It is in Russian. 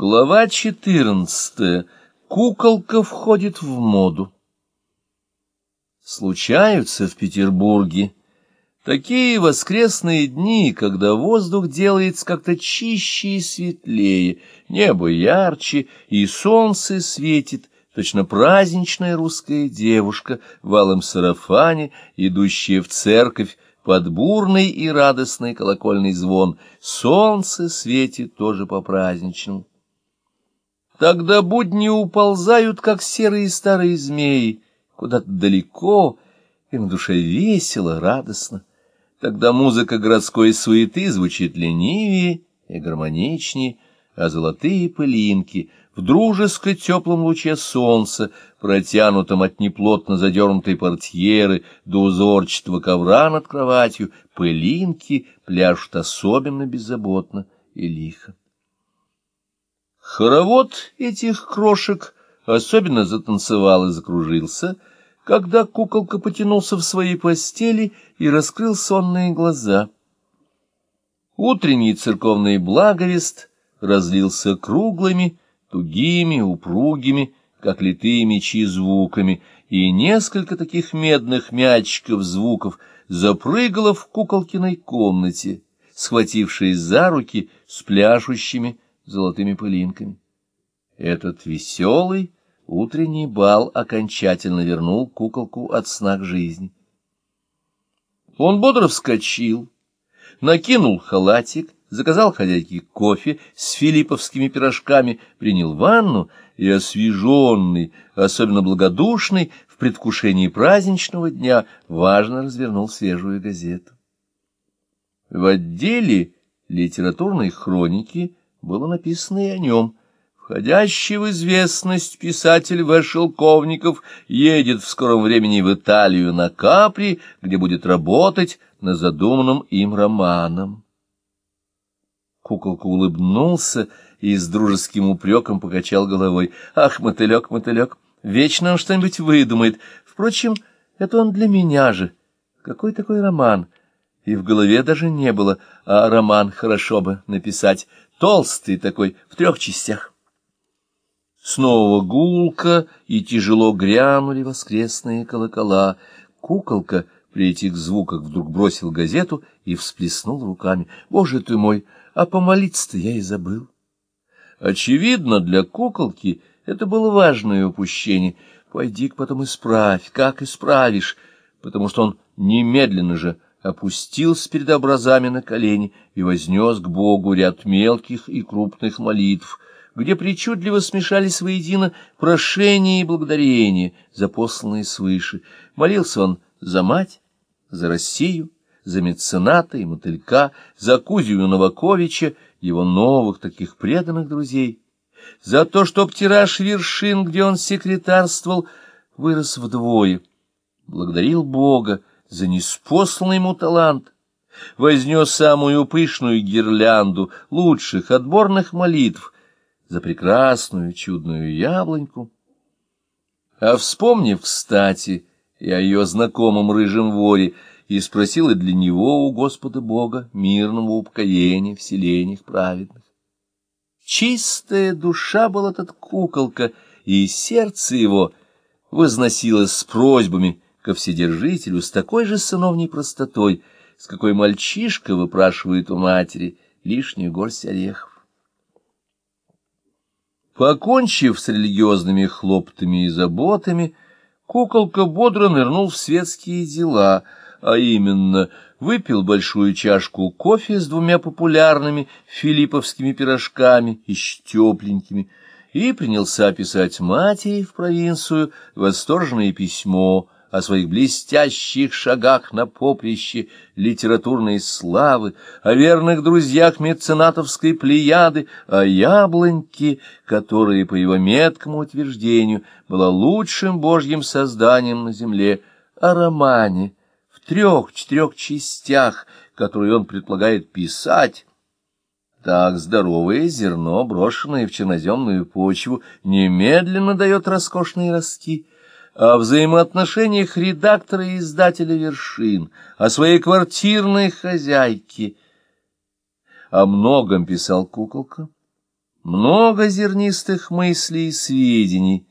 Глава четырнадцатая. Куколка входит в моду. Случаются в Петербурге такие воскресные дни, когда воздух делается как-то чище и светлее, небо ярче, и солнце светит, точно праздничная русская девушка в алом сарафане, идущая в церковь, под бурный и радостный колокольный звон. Солнце светит тоже по-праздничному. Тогда будни уползают, как серые старые змеи, куда-то далеко, и на душе весело, радостно. Тогда музыка городской суеты звучит ленивее и гармоничнее, а золотые пылинки в дружеской теплом луче солнца, протянутом от неплотно задернутой портьеры до узорчатого ковра над кроватью, пылинки пляшут особенно беззаботно и лихо. Хоровод этих крошек особенно затанцевал и закружился, когда куколка потянулся в своей постели и раскрыл сонные глаза. Утренний церковный благовест разлился круглыми, тугими, упругими, как литые мечи звуками, и несколько таких медных мячиков звуков запрыгало в куколкиной комнате, схватившись за руки с пляшущими, золотыми пылинками. Этот веселый утренний бал окончательно вернул куколку от сна к жизни. Он бодро вскочил, накинул халатик, заказал хозяйке кофе с филипповскими пирожками, принял ванну и, освеженный, особенно благодушный, в предвкушении праздничного дня, важно развернул свежую газету. В отделе литературной хроники было написано и о нем. Входящий в известность писатель В. Шелковников едет в скором времени в Италию на Капри, где будет работать на задуманном им романом. Куколка улыбнулся и с дружеским упреком покачал головой. «Ах, мотылек, мотылек, вечно он что-нибудь выдумает. Впрочем, это он для меня же. Какой такой роман?» И в голове даже не было, а роман хорошо бы написать толстый такой, в трех частях. Снова гулко и тяжело грянули воскресные колокола. Куколка при этих звуках вдруг бросил газету и всплеснул руками. «Боже ты мой, а помолиться-то я и забыл». Очевидно, для куколки это было важное упущение. Пойди-ка потом исправь, как исправишь, потому что он немедленно же опустился перед образами на колени и вознес к Богу ряд мелких и крупных молитв, где причудливо смешались воедино прошения и благодарения, запосланные свыше. Молился он за мать, за Россию, за мецената и мотылька, за Кузию Новаковича, его новых таких преданных друзей, за то, чтоб тираж вершин, где он секретарствовал, вырос вдвое. Благодарил Бога, за неспосланный ему талант, вознес самую пышную гирлянду лучших отборных молитв за прекрасную чудную яблоньку. А вспомнив, кстати, и о ее знакомом рыжем воре, и спросил и для него у Господа Бога мирного упокоения в селениях праведных. Чистая душа была этот куколка, и сердце его возносилось с просьбами — ко Вседержителю с такой же сыновней простотой, с какой мальчишка выпрашивает у матери лишнюю горсть орехов. Покончив с религиозными хлоптами и заботами, куколка бодро нырнул в светские дела, а именно выпил большую чашку кофе с двумя популярными филипповскими пирожками, еще тепленькими, и принялся писать матери в провинцию восторженное письмо — о своих блестящих шагах на поприще литературной славы, о верных друзьях меценатовской плеяды, о яблоньке, которая, по его меткому утверждению, была лучшим божьим созданием на земле, о романе в трех-четырех частях, которые он предполагает писать, так здоровое зерно, брошенное в черноземную почву, немедленно дает роскошные ростки — о взаимоотношениях редактора и издателя «Вершин», о своей квартирной хозяйке. О многом писал куколка, много зернистых мыслей и сведений